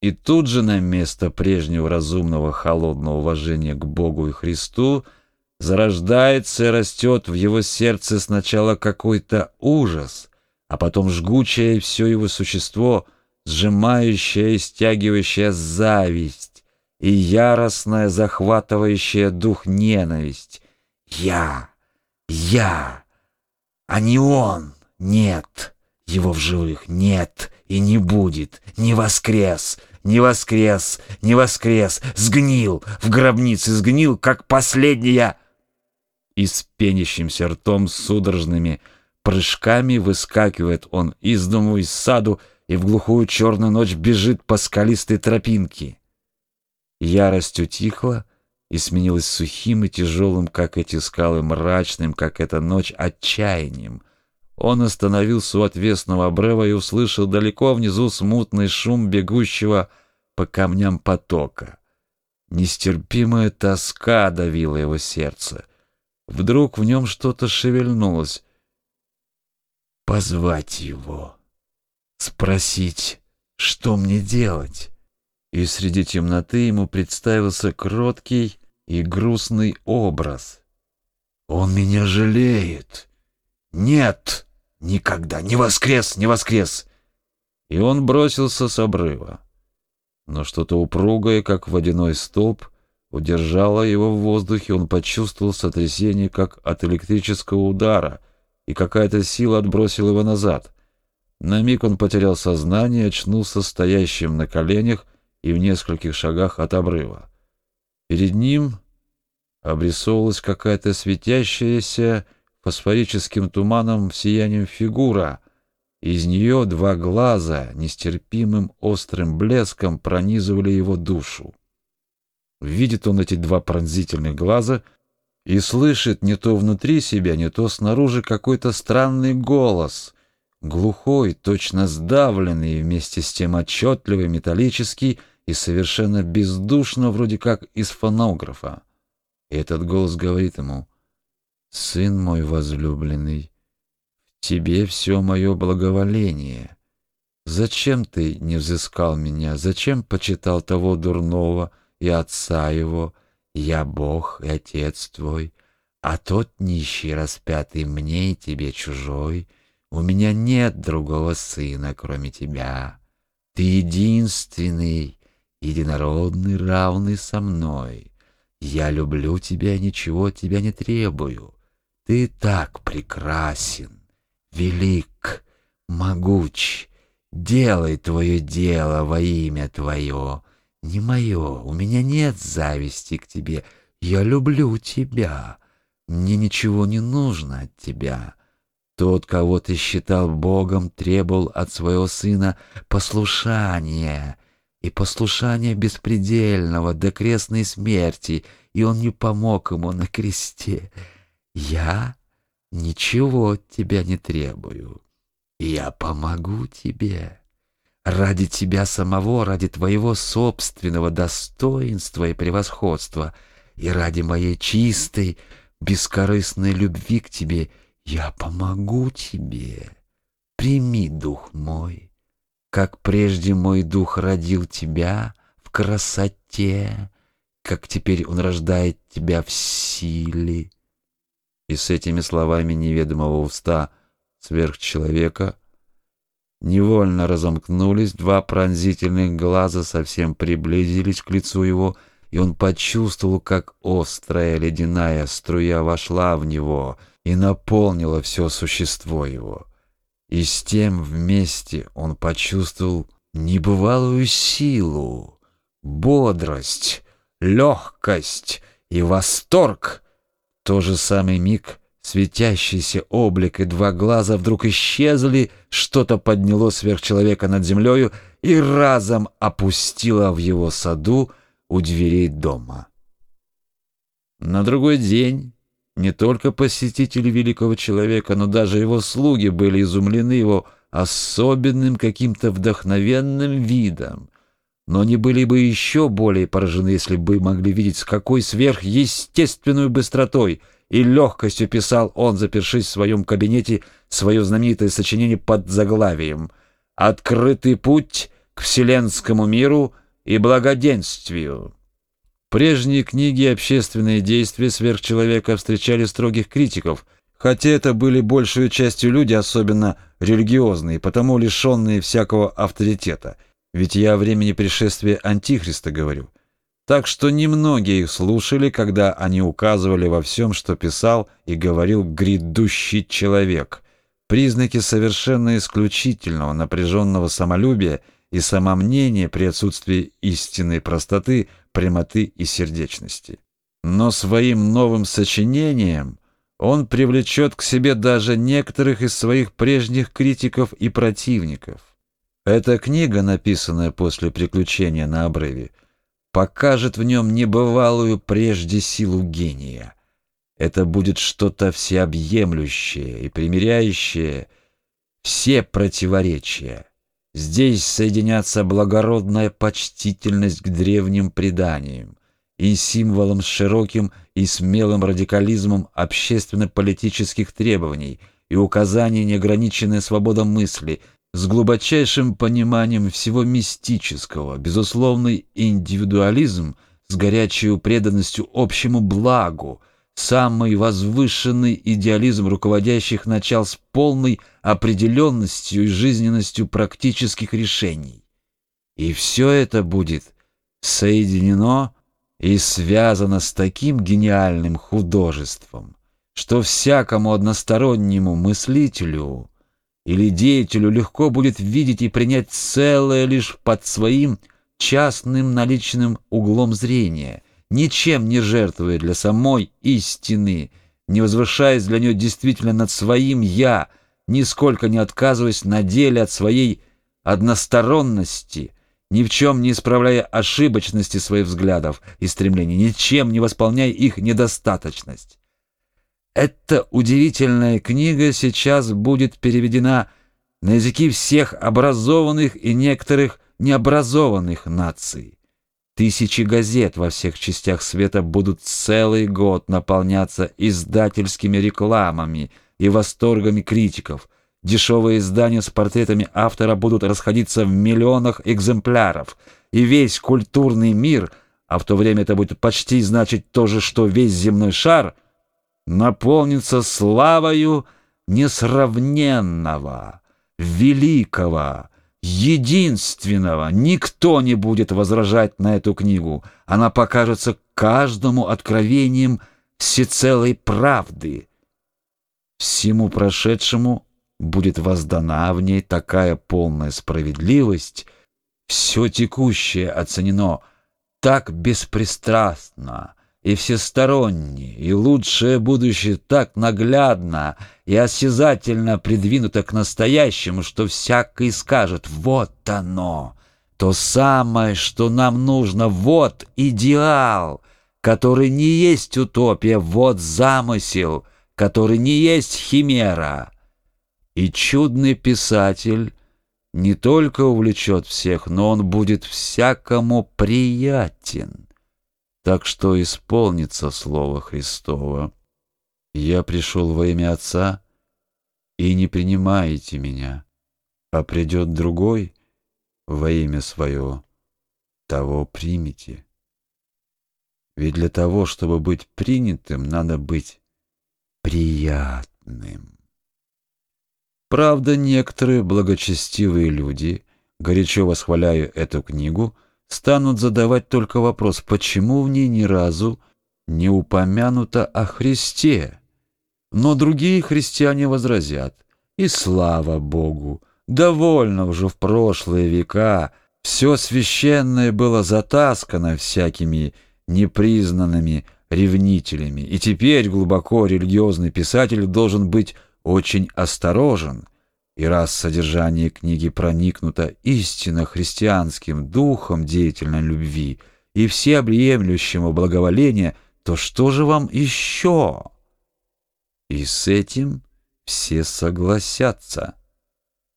И тут же на место прежнего разумного холодного уважения к Богу и Христу зарождается и растет в его сердце сначала какой-то ужас, а потом жгучее все его существо, сжимающая и стягивающая зависть и яростная, захватывающая дух ненависть. Я, я, а не он, нет, его в живых нет и не будет, не воскрес, не воскрес, не воскрес, сгнил, в гробнице сгнил, как последняя. И с пенящимся ртом судорожными прыжками выскакивает он из дому, из саду, и в глухую черную ночь бежит по скалистой тропинке. Ярость утихла и сменилась сухим и тяжелым, как эти скалы, мрачным, как эта ночь, отчаянием — он остановился у отвесного обрыва и услышал далеко внизу смутный шум бегущего по камням потока. Нестерпимая тоска давила его сердце. Вдруг в нем что-то шевельнулось. Позвать его, спросить, что мне делать? И среди темноты ему представился кроткий и грустный образ. Он меня жалеет. Нет! Никогда! Не воскрес! Не воскрес!» И он бросился с обрыва. Но что-то упругое, как водяной столб, удержало его в воздухе, он почувствовал сотрясение, как от электрического удара, и какая-то сила отбросила его назад. На миг он потерял сознание, очнулся стоящим на коленях и в нескольких шагах от обрыва. Перед ним обрисовывалась какая-то светящаяся, фосфорическим туманом сиянием фигура. Из нее два глаза нестерпимым острым блеском пронизывали его душу. Видит он эти два пронзительных глаза и слышит не то внутри себя, не то снаружи какой-то странный голос, глухой, точно сдавленный, вместе с тем отчетливый, металлический и совершенно бездушно, вроде как из фонографа. И этот голос говорит ему — Сын мой возлюбленный, в тебе все мое благоволение. Зачем ты не взыскал меня? Зачем почитал того дурного и отца его? Я Бог и Отец твой, а тот нищий распятый мне и тебе чужой. У меня нет другого сына, кроме тебя. Ты единственный, единородный, равный со мной. Я люблю тебя, ничего тебя не требую. Ты так прекрасен, велик, могуч. Делай твое дело во имя твое. Не мое, у меня нет зависти к тебе. Я люблю тебя. Мне ничего не нужно от тебя. Тот, кого ты считал Богом, требовал от своего сына послушания, и послушания беспредельного до крестной смерти, и он не помог ему на кресте. Я ничего от тебя не требую. Я помогу тебе. Ради тебя самого, ради твоего собственного достоинства и превосходства, и ради моей чистой, бескорыстной любви к тебе, я помогу тебе. Прими, дух мой, как прежде мой дух родил тебя в красоте, как теперь он рождает тебя в силе, и с этими словами неведомого уста сверхчеловека невольно разомкнулись, два пронзительных глаза совсем приблизились к лицу его, и он почувствовал, как острая ледяная струя вошла в него и наполнила все существо его. И с тем вместе он почувствовал небывалую силу, бодрость, легкость и восторг — то же самый миг светящийся облик и два глаза вдруг исчезли, что-то подняло сверхчеловека над землею и разом опустило в его саду у дверей дома. На другой день не только посетители великого человека, но даже его слуги были изумлены его особенным каким-то вдохновенным видом но они были бы еще более поражены, если бы могли видеть, с какой сверхъестественной быстротой и легкостью писал он, запершись в своем кабинете, свое знаменитое сочинение под заглавием «Открытый путь к вселенскому миру и благоденствию. Прежние книги «Общественные действия сверхчеловека» встречали строгих критиков, хотя это были большую частью люди, особенно религиозные, потому лишенные всякого авторитета. Ведь я о времени пришествия Антихриста говорю. Так что немногие их слушали, когда они указывали во всем, что писал и говорил грядущий человек. Признаки совершенно исключительного напряженного самолюбия и самомнения при отсутствии истинной простоты, прямоты и сердечности. Но своим новым сочинением он привлечет к себе даже некоторых из своих прежних критиков и противников. Эта книга, написанная после приключения на обрыве, покажет в нем небывалую прежде силу гения. Это будет что-то всеобъемлющее и примиряющее все противоречия. Здесь соединятся благородная почтительность к древним преданиям и символом с широким и смелым радикализмом общественно-политических требований и указаний неограниченной свобода мысли – с глубочайшим пониманием всего мистического, безусловный индивидуализм с горячей преданностью общему благу, самый возвышенный идеализм руководящих начал с полной определенностью и жизненностью практических решений. И все это будет соединено и связано с таким гениальным художеством, что всякому одностороннему мыслителю – или деятелю легко будет видеть и принять целое лишь под своим частным наличным углом зрения, ничем не жертвуя для самой истины, не возвышаясь для нее действительно над своим «я», нисколько не отказываясь на деле от своей односторонности, ни в чем не исправляя ошибочности своих взглядов и стремлений, ничем не восполняя их недостаточность. Эта удивительная книга сейчас будет переведена на языки всех образованных и некоторых необразованных наций. Тысячи газет во всех частях света будут целый год наполняться издательскими рекламами и восторгами критиков. Дешевые издания с портретами автора будут расходиться в миллионах экземпляров, и весь культурный мир, а в то время это будет почти значить то же, что весь земной шар — наполнится славою несравненного, великого, единственного. Никто не будет возражать на эту книгу. Она покажется каждому откровением всецелой правды. Всему прошедшему будет воздана в ней такая полная справедливость, все текущее оценено так беспристрастно, и всесторонне, и лучшее будущее так наглядно и осязательно придвинуто к настоящему, что всякий скажет «вот оно». То самое, что нам нужно, вот идеал, который не есть утопия, вот замысел, который не есть химера. И чудный писатель не только увлечет всех, но он будет всякому приятен. Так что исполнится слово Христово. Я пришел во имя Отца, и не принимаете меня, а придет другой во имя свое, того примите. Ведь для того, чтобы быть принятым, надо быть приятным. Правда, некоторые благочестивые люди, горячо восхваляя эту книгу, станут задавать только вопрос, почему в ней ни разу не упомянуто о Христе. Но другие христиане возразят, и слава Богу, довольно уже в прошлые века. Все священное было затаскано всякими непризнанными ревнителями, и теперь глубоко религиозный писатель должен быть очень осторожен — и раз содержание книги проникнуто истинно христианским духом деятельной любви и всеобъемлющего благоволения, то что же вам еще? И с этим все согласятся.